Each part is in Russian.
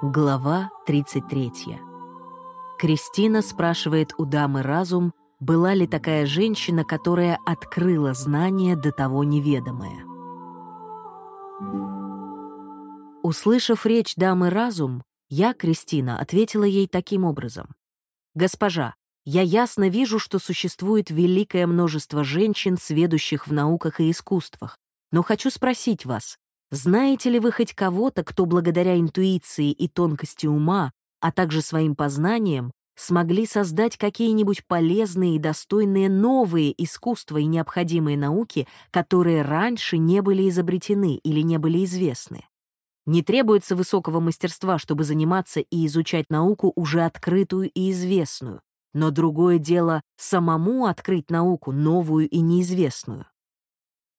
Глава 33. Кристина спрашивает у дамы разум, была ли такая женщина, которая открыла знание до того неведомое. Услышав речь дамы разум, я, Кристина, ответила ей таким образом. «Госпожа, я ясно вижу, что существует великое множество женщин, сведущих в науках и искусствах, но хочу спросить вас, знаете ли вы хоть кого-то, кто благодаря интуиции и тонкости ума, а также своим познаниям, смогли создать какие-нибудь полезные и достойные новые искусства и необходимые науки, которые раньше не были изобретены или не были известны? Не требуется высокого мастерства, чтобы заниматься и изучать науку, уже открытую и известную. Но другое дело — самому открыть науку, новую и неизвестную.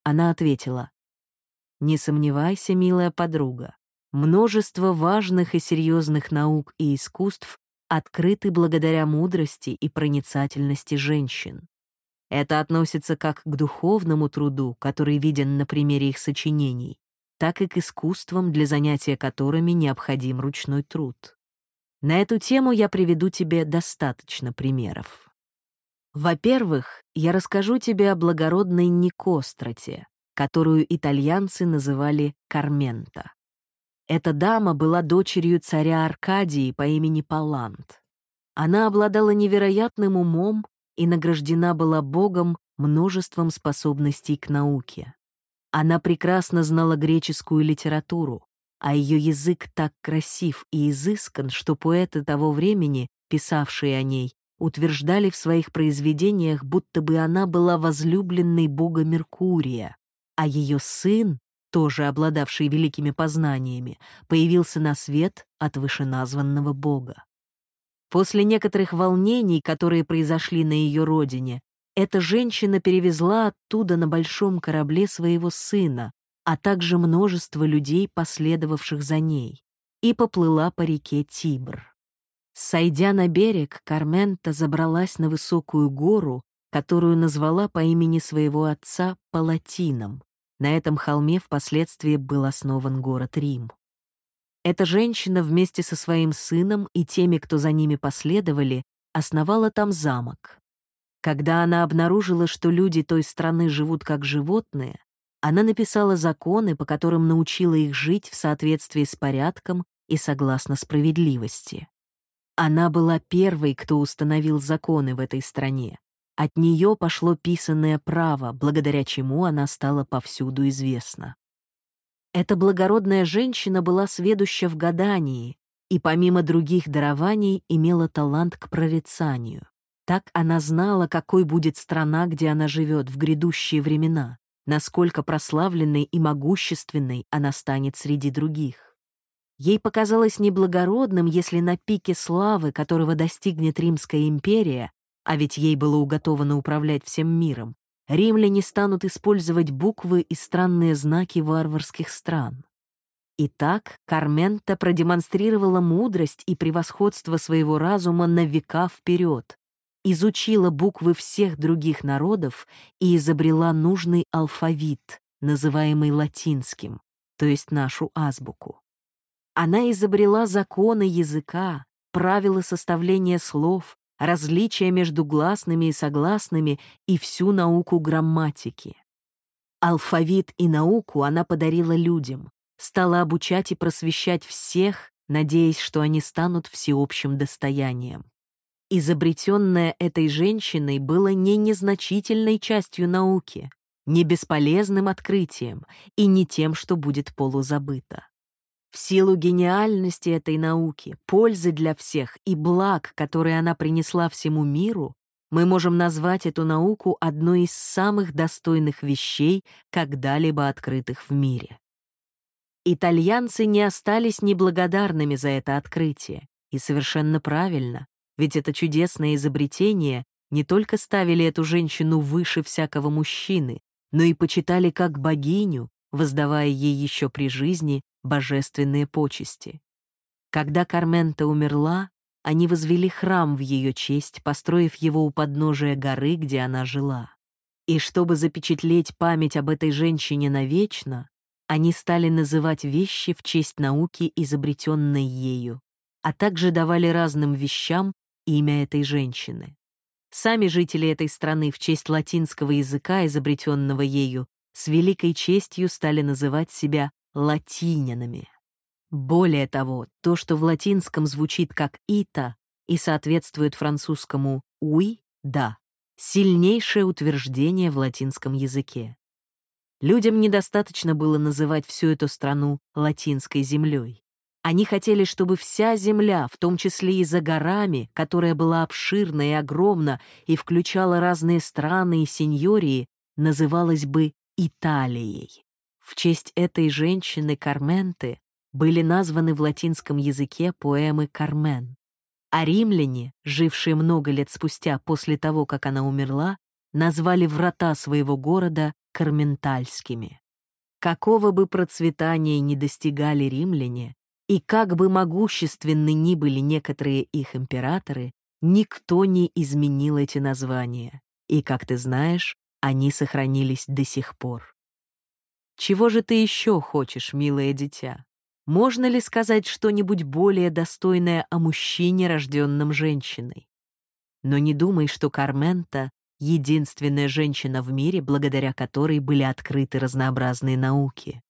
Она ответила, не сомневайся, милая подруга, множество важных и серьезных наук и искусств открыты благодаря мудрости и проницательности женщин. Это относится как к духовному труду, который виден на примере их сочинений, так и к искусствам, для занятия которыми необходим ручной труд. На эту тему я приведу тебе достаточно примеров. Во-первых, я расскажу тебе о благородной Никострате, которую итальянцы называли Кармента. Эта дама была дочерью царя Аркадии по имени Палант. Она обладала невероятным умом и награждена была Богом множеством способностей к науке. Она прекрасно знала греческую литературу, а ее язык так красив и изыскан, что поэты того времени, писавшие о ней, утверждали в своих произведениях, будто бы она была возлюбленной бога Меркурия, а ее сын, тоже обладавший великими познаниями, появился на свет от вышеназванного бога. После некоторых волнений, которые произошли на ее родине, эта женщина перевезла оттуда на большом корабле своего сына, а также множество людей, последовавших за ней, и поплыла по реке Тибр. Сойдя на берег, Кармента забралась на высокую гору, которую назвала по имени своего отца Палатином, на этом холме впоследствии был основан город Рим. Эта женщина вместе со своим сыном и теми, кто за ними последовали, основала там замок. Когда она обнаружила, что люди той страны живут как животные, она написала законы, по которым научила их жить в соответствии с порядком и согласно справедливости. Она была первой, кто установил законы в этой стране, от нее пошло писанное право, благодаря чему она стала повсюду известна. Эта благородная женщина была сведуща в гадании и, помимо других дарований, имела талант к прорицанию. Так она знала, какой будет страна, где она живет в грядущие времена, насколько прославленной и могущественной она станет среди других. Ей показалось неблагородным, если на пике славы, которого достигнет Римская империя, а ведь ей было уготовано управлять всем миром, римляне станут использовать буквы и странные знаки варварских стран. Итак, Кармента продемонстрировала мудрость и превосходство своего разума на века вперед, изучила буквы всех других народов и изобрела нужный алфавит, называемый латинским, то есть нашу азбуку. Она изобрела законы языка, правила составления слов, различия между гласными и согласными и всю науку грамматики. Алфавит и науку она подарила людям, стала обучать и просвещать всех, надеясь, что они станут всеобщим достоянием. Изобретенное этой женщиной было не незначительной частью науки, не бесполезным открытием и не тем, что будет полузабыто. В силу гениальности этой науки, пользы для всех и благ, которые она принесла всему миру, мы можем назвать эту науку одной из самых достойных вещей, когда-либо открытых в мире. Итальянцы не остались неблагодарными за это открытие, и совершенно правильно, ведь это чудесное изобретение не только ставили эту женщину выше всякого мужчины, но и почитали как богиню, воздавая ей еще при жизни божественные почести. Когда Кармента умерла, они возвели храм в ее честь, построив его у подножия горы, где она жила. И чтобы запечатлеть память об этой женщине навечно, Они стали называть вещи в честь науки, изобретенной ею, а также давали разным вещам имя этой женщины. Сами жители этой страны в честь латинского языка, изобретенного ею, с великой честью стали называть себя латинянами. Более того, то, что в латинском звучит как «ита» и соответствует французскому «уи» — «да», сильнейшее утверждение в латинском языке. Людям недостаточно было называть всю эту страну латинской землей. Они хотели, чтобы вся земля, в том числе и за горами, которая была обширна и огромна и включала разные страны и сеньории, называлась бы Италией. В честь этой женщины Карменты были названы в латинском языке поэмы «Кармен». А римляне, жившие много лет спустя после того, как она умерла, назвали врата своего города карментальскими. Какого бы процветания ни достигали римляне, и как бы могущественны ни были некоторые их императоры, никто не изменил эти названия, и, как ты знаешь, они сохранились до сих пор. Чего же ты еще хочешь, милое дитя? Можно ли сказать что-нибудь более достойное о мужчине, рожденном женщиной? Но не думай, что Кармента — единственная женщина в мире, благодаря которой были открыты разнообразные науки.